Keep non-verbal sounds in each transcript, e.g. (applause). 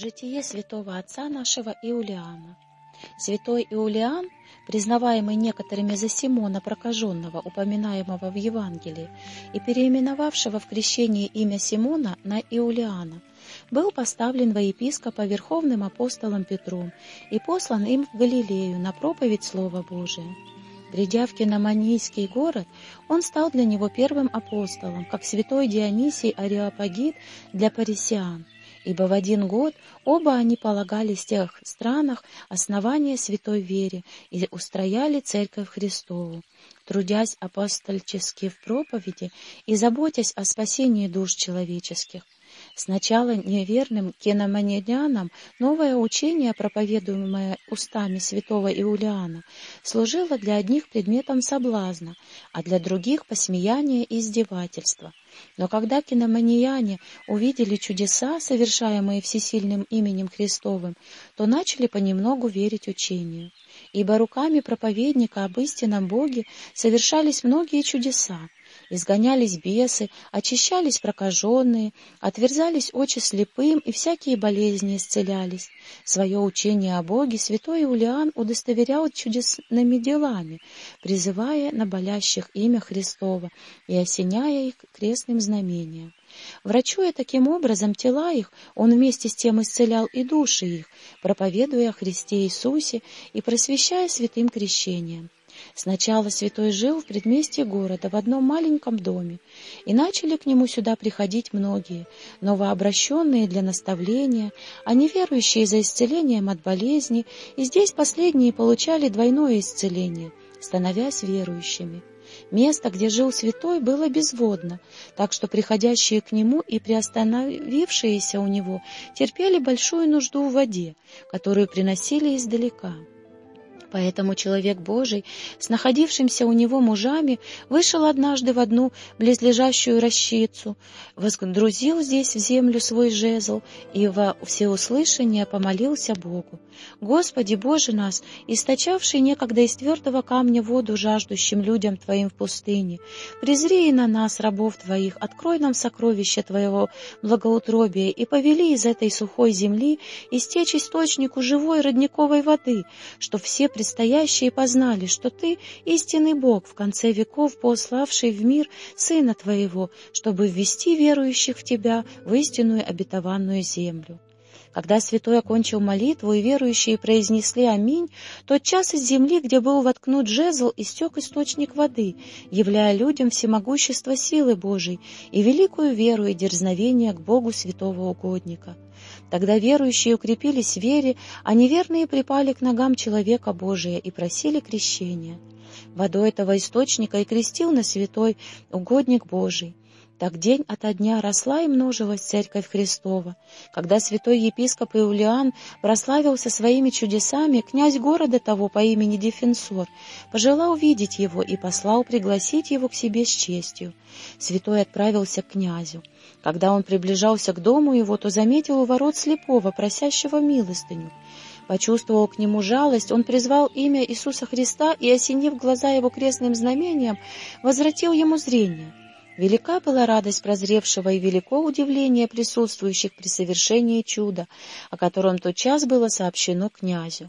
Житие святого отца нашего Иулиана. Святой Иулиан, признаваемый некоторыми за Симона Прокаженного, упоминаемого в Евангелии, и переименовавшего в крещении имя Симона на Иулиана, был поставлен во епископа верховным апостолом Петром и послан им в Галилею на проповедь Слова Божия. Придя в Киноманийский город, он стал для него первым апостолом, как святой Дионисий Ариапагит для парисиан – ибо в один год оба они полагали в тех странах основание святой вере и устрояли церковь Христову, трудясь апостольчески в проповеди и заботясь о спасении душ человеческих. Сначала неверным кеноманидянам новое учение, проповедуемое устами святого Иулиана, служило для одних предметом соблазна, а для других — посмеяния и издевательства. Но когда киноманияне увидели чудеса, совершаемые всесильным именем Христовым, то начали понемногу верить учению. Ибо руками проповедника об истинном Боге совершались многие чудеса, изгонялись бесы, очищались прокаженные, отверзались очи слепым, и всякие болезни исцелялись. Свое учение о Боге святой Иулиан удостоверял чудесными делами, призывая на болящих имя Христова и осеняя их крестным знамением. Врачуя таким образом тела их, он вместе с тем исцелял и души их, проповедуя о Христе Иисусе и просвещая святым крещением. Сначала святой жил в предместье города в одном маленьком доме, и начали к нему сюда приходить многие, новообращенные для наставления, а неверующие за исцелением от болезни, и здесь последние получали двойное исцеление, становясь верующими. Место, где жил святой, было безводно, так что приходящие к нему и приостановившиеся у него терпели большую нужду в воде, которую приносили издалека. Поэтому человек Божий с находившимся у него мужами вышел однажды в одну близлежащую рощицу, воздрузил здесь в землю свой жезл и во всеуслышание помолился Богу. «Господи, Боже нас, источавший некогда из твердого камня воду жаждущим людям Твоим в пустыне, презри на нас, рабов Твоих, открой нам сокровище Твоего благоутробия и повели из этой сухой земли истечь источнику живой родниковой воды, что все предстоящие познали, что Ты — истинный Бог, в конце веков пославший в мир Сына Твоего, чтобы ввести верующих в Тебя в истинную обетованную землю. Когда святой окончил молитву, и верующие произнесли «Аминь», тот час из земли, где был воткнут жезл, истек источник воды, являя людям всемогущество силы Божией и великую веру и дерзновение к Богу святого угодника. Тогда верующие укрепились в вере, а неверные припали к ногам человека Божия и просили крещения. Водой этого источника и крестил на святой угодник Божий. Так день ото дня росла и множилась Церковь Христова. Когда святой епископ Иулиан прославился своими чудесами, князь города того по имени Дефенсор пожелал видеть его и послал пригласить его к себе с честью. Святой отправился к князю. Когда он приближался к дому его, то заметил у ворот слепого, просящего милостыню. Почувствовал к нему жалость, он призвал имя Иисуса Христа и, осенив глаза его крестным знамением, возвратил ему зрение. Велика была радость прозревшего и велико удивление присутствующих при совершении чуда, о котором тотчас было сообщено князю.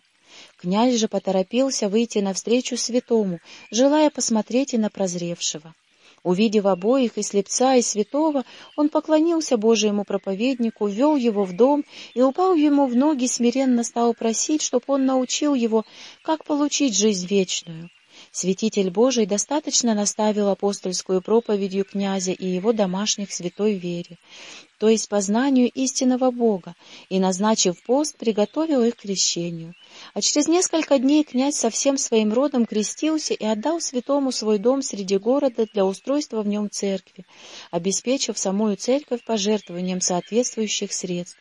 Князь же поторопился выйти навстречу святому, желая посмотреть и на прозревшего. Увидев обоих, и слепца, и святого, он поклонился Божьему проповеднику, ввел его в дом и, упал ему в ноги, смиренно стал просить, чтоб он научил его, как получить жизнь вечную. Святитель Божий достаточно наставил апостольскую проповедью князя и его домашних святой вере, то есть познанию истинного Бога, и, назначив пост, приготовил их к крещению. А через несколько дней князь со всем своим родом крестился и отдал святому свой дом среди города для устройства в нем церкви, обеспечив самую церковь пожертвованием соответствующих средств.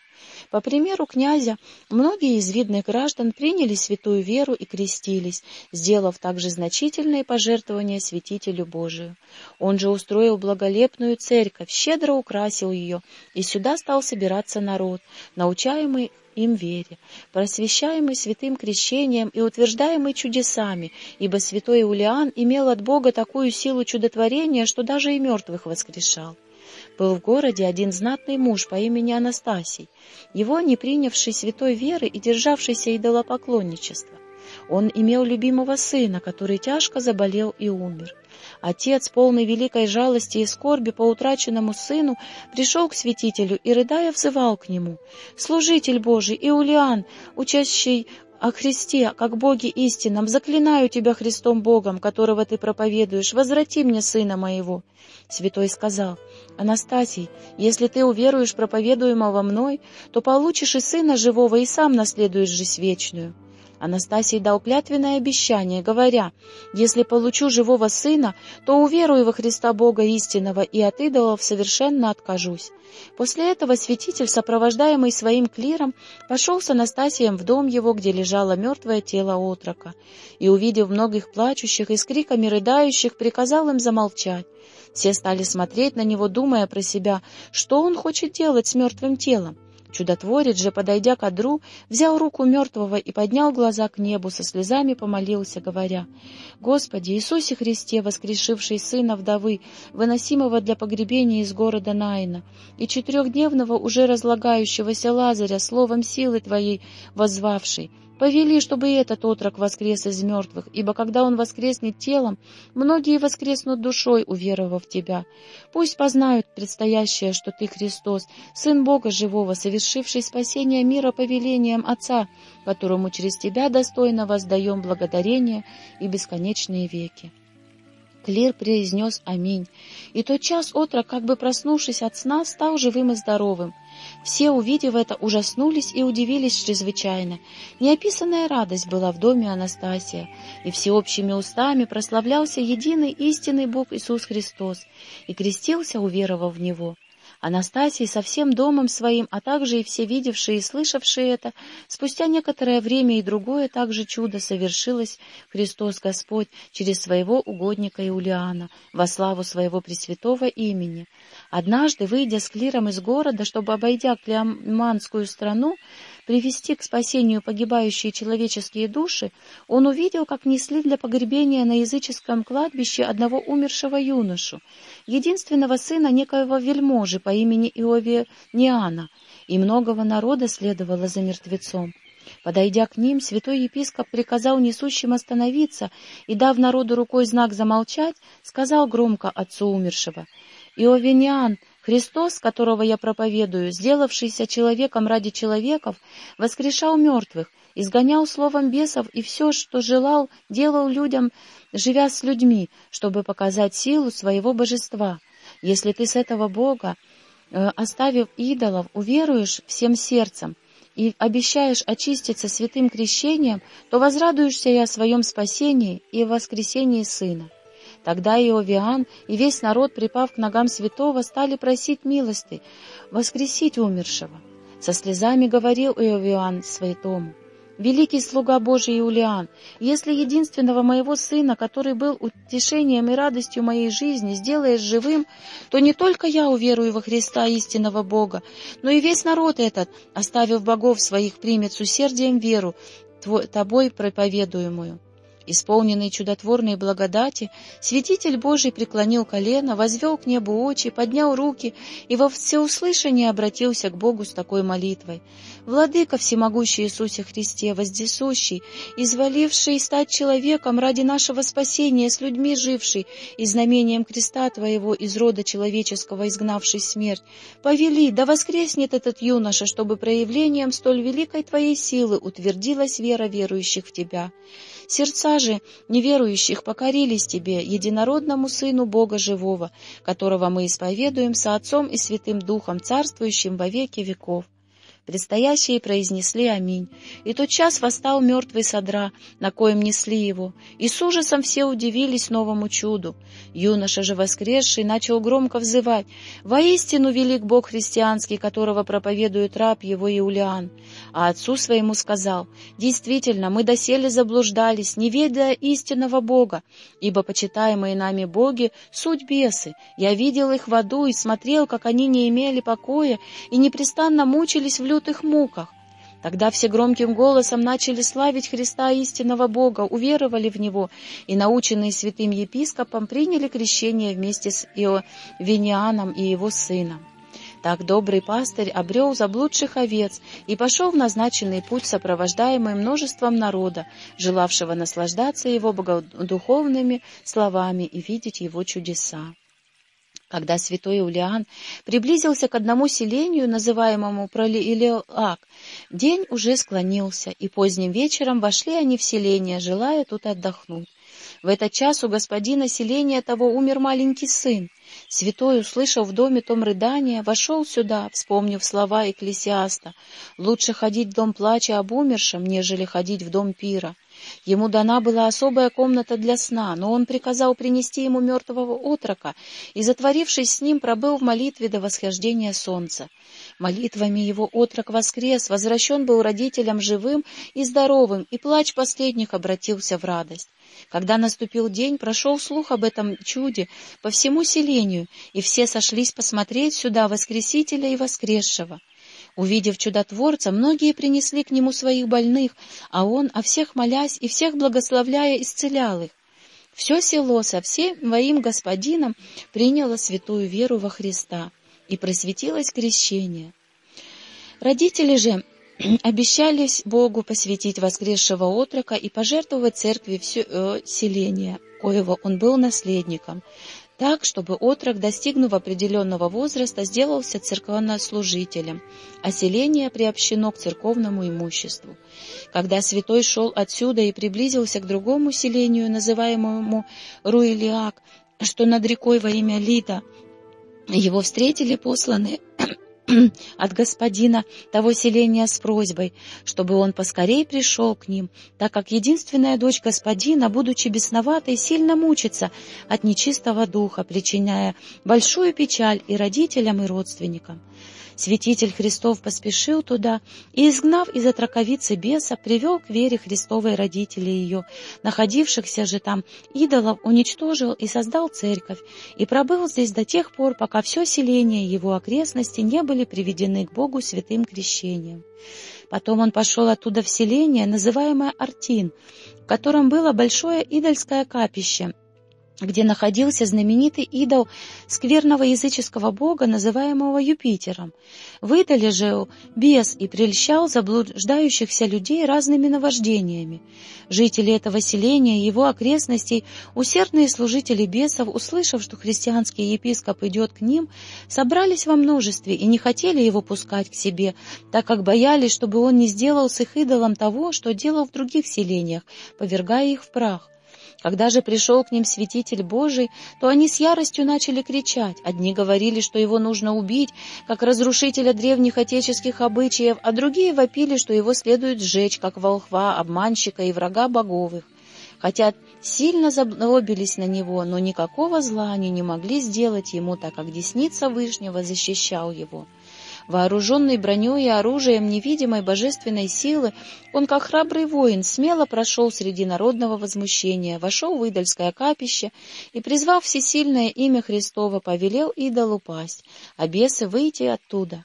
По примеру князя, многие из видных граждан приняли святую веру и крестились, сделав также значительные пожертвования святителю Божию. Он же устроил благолепную церковь, щедро украсил ее, и сюда стал собираться народ, научаемый им вере, просвещаемый святым крещением и утверждаемый чудесами, ибо святой Иулиан имел от Бога такую силу чудотворения, что даже и мертвых воскрешал. Был в городе один знатный муж по имени Анастасий, его не принявший святой веры и державшийся идолопоклонничества. Он имел любимого сына, который тяжко заболел и умер. Отец, полный великой жалости и скорби по утраченному сыну, пришел к святителю и, рыдая, взывал к нему. «Служитель Божий, Иулиан, учащий о Христе, как Боге истинном, заклинаю тебя Христом Богом, которого ты проповедуешь, возврати мне сына моего». Святой сказал, «Анастасий, если ты уверуешь проповедуемого мной, то получишь и сына живого, и сам наследуешь жизнь вечную». Анастасий дал клятвенное обещание, говоря, «Если получу живого сына, то уверую во Христа Бога истинного и от идолов совершенно откажусь». После этого святитель, сопровождаемый своим клиром, пошел с Анастасием в дом его, где лежало мертвое тело отрока, и, увидев многих плачущих и с криками рыдающих, приказал им замолчать. Все стали смотреть на него, думая про себя, что он хочет делать с мертвым телом. Чудотворец же, подойдя к одру, взял руку мертвого и поднял глаза к небу, со слезами помолился, говоря, «Господи, Иисусе Христе, воскрешивший сына вдовы, выносимого для погребения из города Наина, и четырехдневного уже разлагающегося Лазаря, словом силы Твоей возвавший, Повели, чтобы и этот отрок воскрес из мертвых, ибо когда он воскреснет телом, многие воскреснут душой, уверовав в Тебя. Пусть познают предстоящее, что Ты Христос, Сын Бога Живого, совершивший спасение мира повелением Отца, которому через Тебя достойно воздаем благодарение и бесконечные веки. Клир произнес «Аминь». И тот час отрок, как бы проснувшись от сна, стал живым и здоровым. Все, увидев это, ужаснулись и удивились чрезвычайно. Неописанная радость была в доме Анастасия, и всеобщими устами прославлялся единый истинный Бог Иисус Христос, и крестился, уверовав в Него. Анастасий со всем домом своим, а также и все видевшие и слышавшие это, спустя некоторое время и другое также чудо совершилось Христос Господь через своего угодника Иулиана во славу своего пресвятого имени. Однажды, выйдя с клиром из города, чтобы, обойдя Клеоманскую страну, привести к спасению погибающие человеческие души, он увидел, как несли для погребения на языческом кладбище одного умершего юношу, единственного сына некоего вельможи по имени Иовениана, и многого народа следовало за мертвецом. Подойдя к ним, святой епископ приказал несущим остановиться и, дав народу рукой знак замолчать, сказал громко отцу умершего, «Иовениан, Христос, которого я проповедую, сделавшийся человеком ради человеков, воскрешал мертвых, изгонял словом бесов и все, что желал, делал людям, живя с людьми, чтобы показать силу своего божества. Если ты с этого Бога, э, оставив идолов, уверуешь всем сердцем и обещаешь очиститься святым крещением, то возрадуешься и о своем спасении и воскресении Сына. Тогда Иовиан и весь народ, припав к ногам святого, стали просить милости, воскресить умершего. Со слезами говорил Иовиан святому, «Великий слуга Божий Иулиан, если единственного моего сына, который был утешением и радостью моей жизни, сделаешь живым, то не только я уверую во Христа истинного Бога, но и весь народ этот, оставив богов своих, примет с усердием веру, тобой проповедуемую». Исполненный чудотворной благодати, святитель Божий преклонил колено, возвел к небу очи, поднял руки и во всеуслышание обратился к Богу с такой молитвой. «Владыка всемогущий Иисусе Христе, воздесущий, изволивший стать человеком ради нашего спасения, с людьми живший, и знамением креста Твоего из рода человеческого изгнавший смерть, повели, да воскреснет этот юноша, чтобы проявлением столь великой Твоей силы утвердилась вера верующих в Тебя». Сердца же неверующих покорились Тебе, единородному Сыну Бога Живого, которого мы исповедуем со Отцом и Святым Духом, царствующим во веки веков. Предстоящие произнесли «Аминь». И тот час восстал мертвый содра, на коем несли его, и с ужасом все удивились новому чуду. Юноша же воскресший начал громко взывать «Воистину велик Бог христианский, которого проповедует раб его Иулиан». А отцу своему сказал «Действительно, мы доселе заблуждались, не ведая истинного Бога, ибо почитаемые нами боги — суть бесы. Я видел их в аду и смотрел, как они не имели покоя и непрестанно мучились в людях лютых муках. Тогда все громким голосом начали славить Христа истинного Бога, уверовали в Него и, наученные святым епископом, приняли крещение вместе с Иовинианом и его сыном. Так добрый пастырь обрел заблудших овец и пошел в назначенный путь, сопровождаемый множеством народа, желавшего наслаждаться его богодуховными словами и видеть его чудеса. Когда святой Улиан приблизился к одному селению, называемому Пролилиак, день уже склонился, и поздним вечером вошли они в селение, желая тут отдохнуть. В этот час у господина селения того умер маленький сын. Святой, услышав в доме том рыдание, вошел сюда, вспомнив слова экклесиаста «Лучше ходить в дом плача об умершем, нежели ходить в дом пира». Ему дана была особая комната для сна, но он приказал принести ему мертвого отрока и, затворившись с ним, пробыл в молитве до восхождения солнца. Молитвами его отрок воскрес, возвращен был родителям живым и здоровым, и плач последних обратился в радость. Когда наступил день, прошел слух об этом чуде по всему селению, и все сошлись посмотреть сюда воскресителя и воскресшего. Увидев чудотворца, многие принесли к нему своих больных, а он, о всех молясь и всех благословляя, исцелял их. Все село со всем своим господином приняло святую веру во Христа, и просветилось крещение. Родители же (clears throat) обещались Богу посвятить воскресшего отрока и пожертвовать церкви все э, селение, коего он был наследником, так, чтобы отрок, достигнув определенного возраста, сделался церковнослужителем, а селение приобщено к церковному имуществу. Когда святой шел отсюда и приблизился к другому селению, называемому Руилиак, что над рекой во имя Лида, его встретили посланные (clears throat) от господина того селения с просьбой, чтобы он поскорей пришел к ним, так как единственная дочь господина, будучи бесноватой, сильно мучится от нечистого духа, причиняя большую печаль и родителям, и родственникам. Святитель Христов поспешил туда и, изгнав из отраковицы беса, привел к вере Христовой родителей ее, находившихся же там идолов, уничтожил и создал церковь, и пробыл здесь до тех пор, пока все селение его окрестности не были приведены к Богу святым крещением. Потом он пошел оттуда в селение, называемое Артин, в котором было большое идольское капище — где находился знаменитый идол скверного языческого бога, называемого Юпитером. Выдали же бес и прельщал заблуждающихся людей разными наваждениями. Жители этого селения и его окрестностей, усердные служители бесов, услышав, что христианский епископ идет к ним, собрались во множестве и не хотели его пускать к себе, так как боялись, чтобы он не сделал с их идолом того, что делал в других селениях, повергая их в прах. Когда же пришел к ним святитель Божий, то они с яростью начали кричать. Одни говорили, что его нужно убить, как разрушителя древних отеческих обычаев, а другие вопили, что его следует сжечь, как волхва, обманщика и врага боговых. Хотя сильно заблобились на него, но никакого зла они не могли сделать ему, так как десница Вышнего защищал его. Вооруженный броней и оружием невидимой божественной силы, он, как храбрый воин, смело прошел среди народного возмущения, вошел в идольское капище и, призвав всесильное имя Христова, повелел идолу пасть, а бесы выйти оттуда.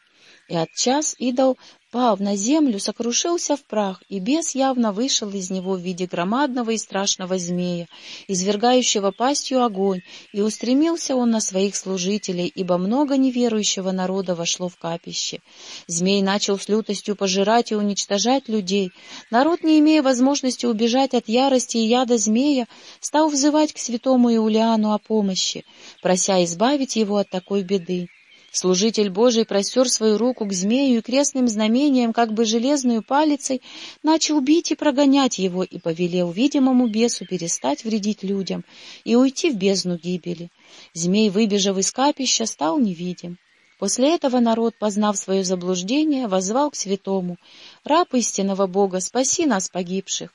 И от час идол пав на землю, сокрушился в прах, и бес явно вышел из него в виде громадного и страшного змея, извергающего пастью огонь, и устремился он на своих служителей, ибо много неверующего народа вошло в капище. Змей начал с лютостью пожирать и уничтожать людей. Народ, не имея возможности убежать от ярости и яда змея, стал взывать к святому Иулиану о помощи, прося избавить его от такой беды. Служитель Божий простер свою руку к змею и крестным знамением, как бы железную палицей, начал бить и прогонять его и повелел видимому бесу перестать вредить людям и уйти в бездну гибели. Змей, выбежав из капища, стал невидим. После этого народ, познав свое заблуждение, возвал к святому «Раб истинного Бога, спаси нас, погибших!»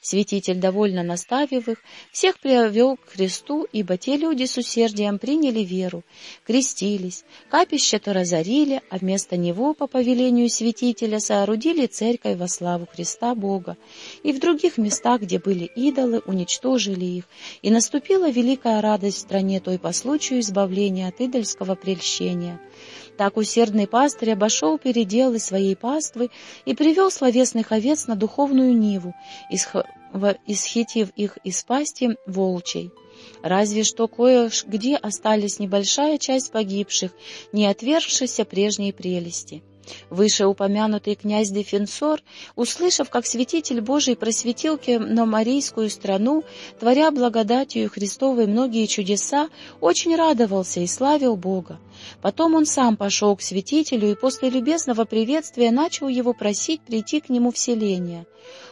Святитель, довольно наставив их, всех привел к Христу, ибо те люди с усердием приняли веру, крестились, капище-то разорили, а вместо него, по повелению святителя, соорудили церковь во славу Христа Бога, и в других местах, где были идолы, уничтожили их, и наступила великая радость в стране той по случаю избавления от идольского прельщения. Так усердный пастырь обошел переделы своей паствы и привел словесных овец на духовную ниву, исхитив их из пасти волчей. Разве что кое-где остались небольшая часть погибших, не отвергшихся прежней прелести. Вышеупомянутый князь Дефенсор, услышав, как святитель Божий просветил Кеномарийскую страну, творя благодатью Христовой многие чудеса, очень радовался и славил Бога. Потом он сам пошел к святителю и после любезного приветствия начал его просить прийти к нему в селение.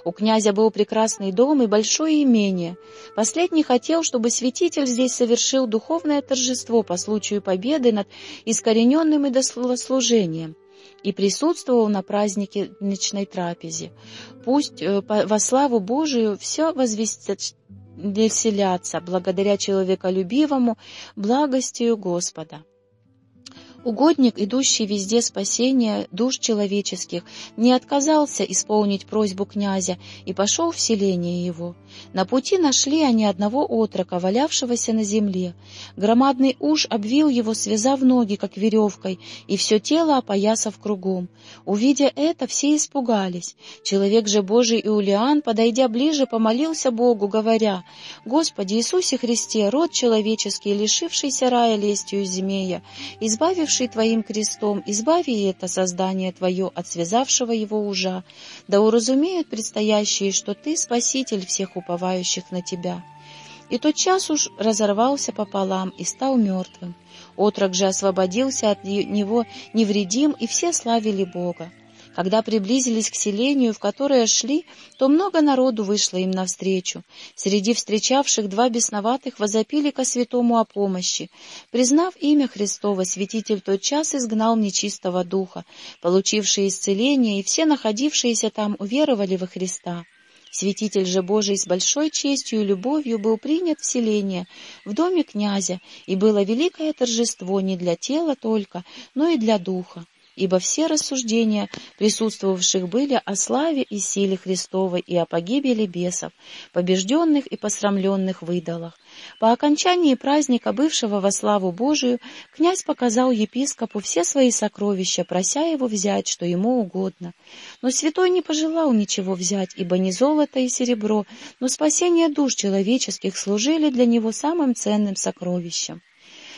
У князя был прекрасный дом и большое имение. Последний хотел, чтобы святитель здесь совершил духовное торжество по случаю победы над искорененным идослужением и присутствовал на празднике ночной трапезе. Пусть э, во славу Божию все возвестят веселятся благодаря человеколюбивому благостию Господа. Угодник, идущий везде спасения душ человеческих, не отказался исполнить просьбу князя и пошел в селение его. На пути нашли они одного отрока, валявшегося на земле. Громадный уж обвил его, связав ноги, как веревкой, и все тело опоясав кругом. Увидя это, все испугались. Человек же Божий Иулиан, подойдя ближе, помолился Богу, говоря, «Господи Иисусе Христе, род человеческий, лишившийся рая лестью змея, избавив связавший Твоим крестом, избави это создание Твое от связавшего его ужа, да уразумеют предстоящие, что Ты Спаситель всех уповающих на Тебя». И тот час уж разорвался пополам и стал мертвым. Отрок же освободился от него невредим, и все славили Бога. Когда приблизились к селению, в которое шли, то много народу вышло им навстречу. Среди встречавших два бесноватых возопили ко святому о помощи. Признав имя Христово, святитель тотчас изгнал нечистого духа, получивший исцеление, и все находившиеся там уверовали во Христа. Святитель же Божий с большой честью и любовью был принят в селение, в доме князя, и было великое торжество не для тела только, но и для духа ибо все рассуждения присутствовавших были о славе и силе Христовой и о погибели бесов, побежденных и посрамленных в идолах. По окончании праздника, бывшего во славу Божию, князь показал епископу все свои сокровища, прося его взять, что ему угодно. Но святой не пожелал ничего взять, ибо не золото и серебро, но спасение душ человеческих служили для него самым ценным сокровищем.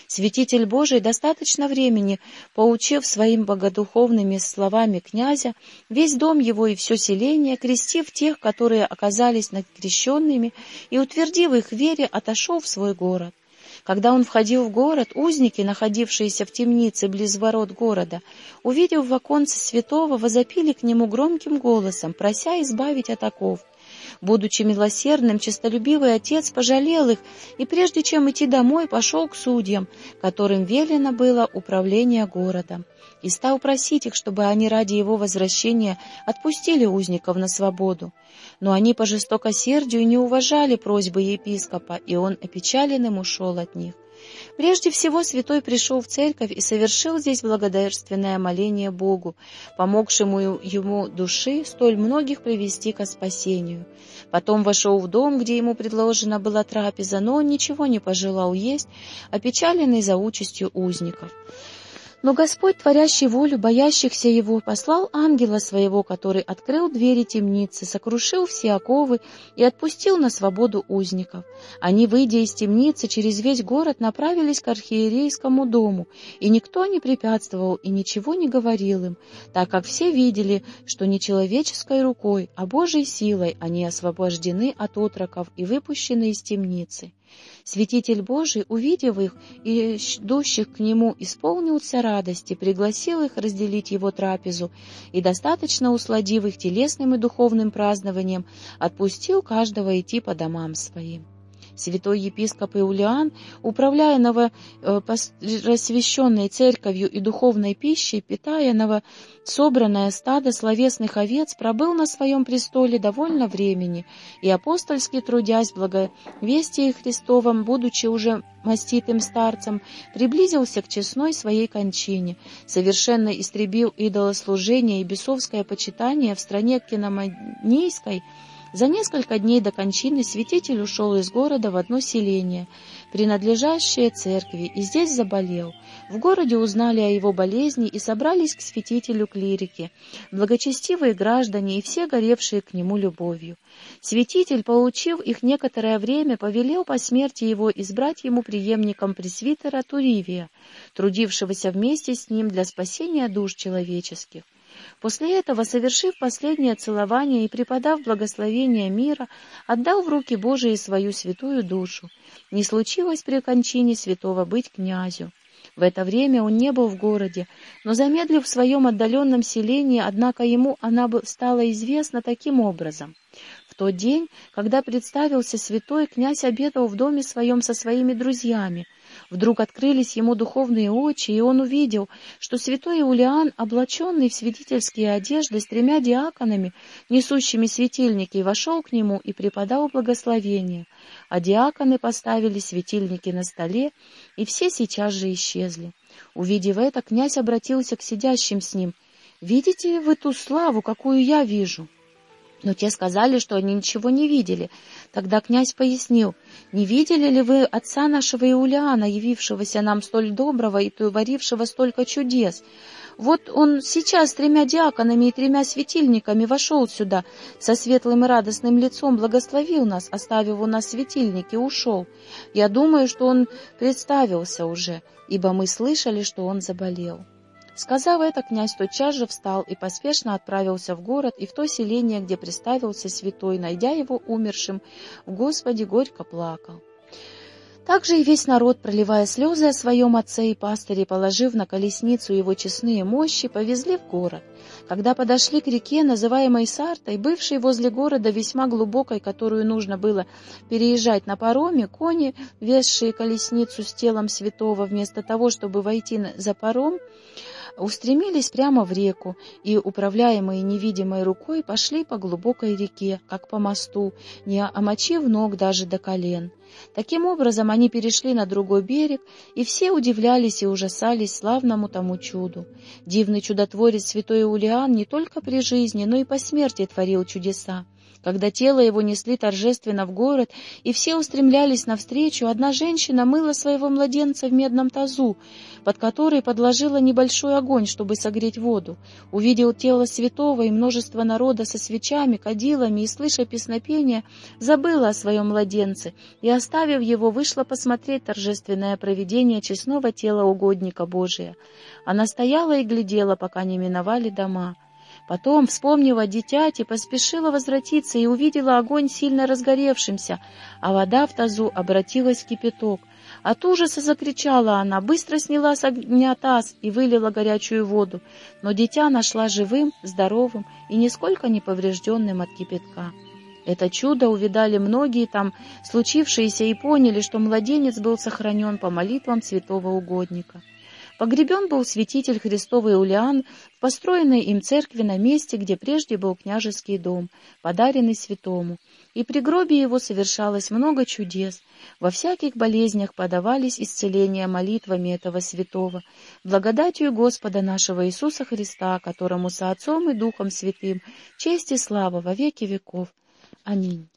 Святитель Божий достаточно времени, поучив своим богодуховными словами князя, весь дом его и все селение, крестив тех, которые оказались накрещенными, и, утвердив их вере, отошел в свой город. Когда он входил в город, узники, находившиеся в темнице близ ворот города, увидев в оконце святого, возопили к нему громким голосом, прося избавить от оков. Будучи милосердным, честолюбивый отец пожалел их и, прежде чем идти домой, пошел к судьям, которым велено было управление городом, и стал просить их, чтобы они ради его возвращения отпустили узников на свободу. Но они по жестокосердию не уважали просьбы епископа, и он опечаленным ушел от них. Прежде всего святой пришел в церковь и совершил здесь благодарственное моление Богу, помогшему ему души столь многих привести ко спасению. Потом вошел в дом, где ему предложена была трапеза, но он ничего не пожелал есть, опечаленный за участью узников. Но Господь, творящий волю боящихся Его, послал ангела своего, который открыл двери темницы, сокрушил все оковы и отпустил на свободу узников. Они, выйдя из темницы, через весь город направились к архиерейскому дому, и никто не препятствовал и ничего не говорил им, так как все видели, что не человеческой рукой, а Божьей силой они освобождены от отроков и выпущены из темницы. Святитель Божий, увидев их и идущих к нему, исполнился радости, пригласил их разделить его трапезу и, достаточно усладив их телесным и духовным празднованием, отпустил каждого идти по домам своим. Святой епископ Иулиан, новорассвященной э, церковью и духовной пищей, питая новособранное стадо словесных овец, пробыл на своем престоле довольно времени, и апостольски трудясь благовестие Христовом, будучи уже маститым старцем, приблизился к честной своей кончине, совершенно истребил идолослужение и бесовское почитание в стране киноманийской, За несколько дней до кончины святитель ушел из города в одно селение, принадлежащее церкви, и здесь заболел. В городе узнали о его болезни и собрались к святителю клирики, благочестивые граждане и все горевшие к нему любовью. Святитель, поучив их некоторое время, повелел по смерти его избрать ему преемником пресвитера Туривия, трудившегося вместе с ним для спасения душ человеческих. После этого, совершив последнее целование и преподав благословение мира, отдал в руки Божии свою святую душу. Не случилось при кончине святого быть князю. В это время он не был в городе, но, замедлив в своем отдаленном селении, однако ему она стала известна таким образом. В тот день, когда представился святой, князь обедал в доме своем со своими друзьями. Вдруг открылись ему духовные очи, и он увидел, что святой Иулиан, облаченный в святительские одежды с тремя диаконами, несущими светильники, вошел к нему и преподал благословение. А диаконы поставили светильники на столе, и все сейчас же исчезли. Увидев это, князь обратился к сидящим с ним. «Видите вы ту славу, какую я вижу?» Но те сказали, что они ничего не видели. Тогда князь пояснил, «Не видели ли вы отца нашего Иулиана, явившегося нам столь доброго и творившего столько чудес? Вот он сейчас с тремя диаконами и тремя светильниками вошел сюда, со светлым и радостным лицом благословил нас, оставив у нас светильники, ушел. Я думаю, что он представился уже, ибо мы слышали, что он заболел». Сказав это, князь тотчас же встал и поспешно отправился в город и в то селение, где представился святой, найдя его умершим, в Господе горько плакал. Также и весь народ, проливая слезы о своем отце и пастыре, положив на колесницу его честные мощи, повезли в город. Когда подошли к реке, называемой Сартой, бывшей возле города весьма глубокой, которую нужно было переезжать на пароме, кони, везшие колесницу с телом святого, вместо того, чтобы войти за паром, устремились прямо в реку и, управляемые невидимой рукой, пошли по глубокой реке, как по мосту, не омочив ног даже до колен. Таким образом, они перешли на другой берег, и все удивлялись и ужасались славному тому чуду. Дивный чудотворец святой Улиан не только при жизни, но и по смерти творил чудеса. Когда тело его несли торжественно в город, и все устремлялись навстречу, одна женщина мыла своего младенца в медном тазу, под который подложила небольшой огонь, чтобы согреть воду. Увидел тело святого и множество народа со свечами, кадилами и, слыша песнопения, забыла о своем младенце и, оставив его, вышла посмотреть торжественное проведение честного тела угодника Божия. Она стояла и глядела, пока не миновали дома. Потом, вспомнив о дитяте, поспешила возвратиться и увидела огонь сильно разгоревшимся, а вода в тазу обратилась в кипяток. От ужаса закричала она, быстро сняла с огня таз и вылила горячую воду, но дитя нашла живым, здоровым и нисколько не поврежденным от кипятка. Это чудо увидали многие там случившиеся и поняли, что младенец был сохранен по молитвам святого угодника. Погребен был святитель Христовый Улиан в построенной им церкви на месте, где прежде был княжеский дом, подаренный святому, и при гробе его совершалось много чудес. Во всяких болезнях подавались исцеления молитвами этого святого, благодатью Господа нашего Иисуса Христа, которому со Отцом и Духом Святым честь и слава во веки веков. Аминь.